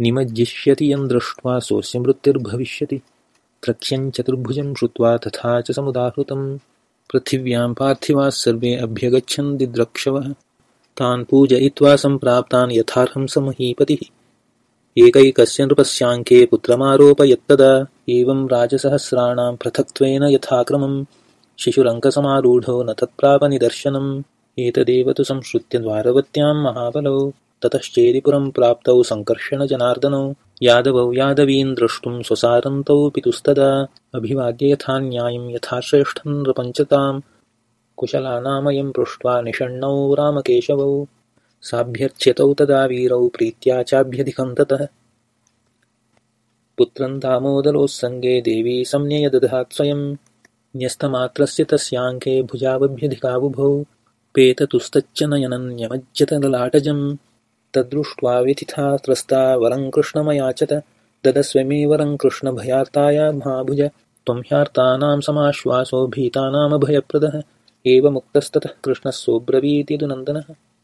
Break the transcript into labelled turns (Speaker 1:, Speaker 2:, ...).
Speaker 1: निमज्जिष्यति यं दृष्ट्वा सोऽस्य मृत्युर्भविष्यति त्रक्ष्यञ्चतुर्भुजं श्रुत्वा तथा च समुदाहृतं। पृथिव्यां पार्थिवाः सर्वे अभ्यगच्छन् दिद्रक्षवः तान् पूजयित्वा सम्प्राप्तान् यथार्हं स महीपतिः एकैकस्य नृपस्याङ्के पुत्रमारोपयत्तदा एवं राजसहस्राणां पृथक्त्वेन यथाक्रमं। शिशुरङ्कसमारूढो न तत्प्रापनिदर्शनम्। एतदेव तु संश्रुत्य द्वारवत्यां महाबलौ ततश्चेदिपुरं प्राप्तौ सङ्कर्षणजनार्दनौ यादवौ यादवीन् द्रष्टुं स्वसारन्तौ पितुस्तदा। अभिवाद्य यथा न्यायं यथा श्रेष्ठं नृपञ्चताम् कुशलानामयं पृष्ट्वा निषण्णौ रामकेशवौ। साभ्यर्च्यतौ तदा वीरौ प्रीत्या चाभ्यधिकं ततः। पुत्रं दामोदरोस्सङ्गे देवी संज्ञयदधात् स्वयं। न्यस्तमात्रस्य तस्याङ्के भुजावभ्यधिकाबुभौ पेततुस्तच्च नयनन्यमज्जतललाटजं तद्दृष्ट्वा व्यथिता त्रस्ता वरं कृष्णमयाचत ददस्वमे वरं कृष्णभयार्ताय महाभुज त्वं ह्यार्तानां समाश्वासो भीतानामभयप्रदः एवमुक्तस्ततः कृष्णः सोऽब्रवीदिदुनन्दनः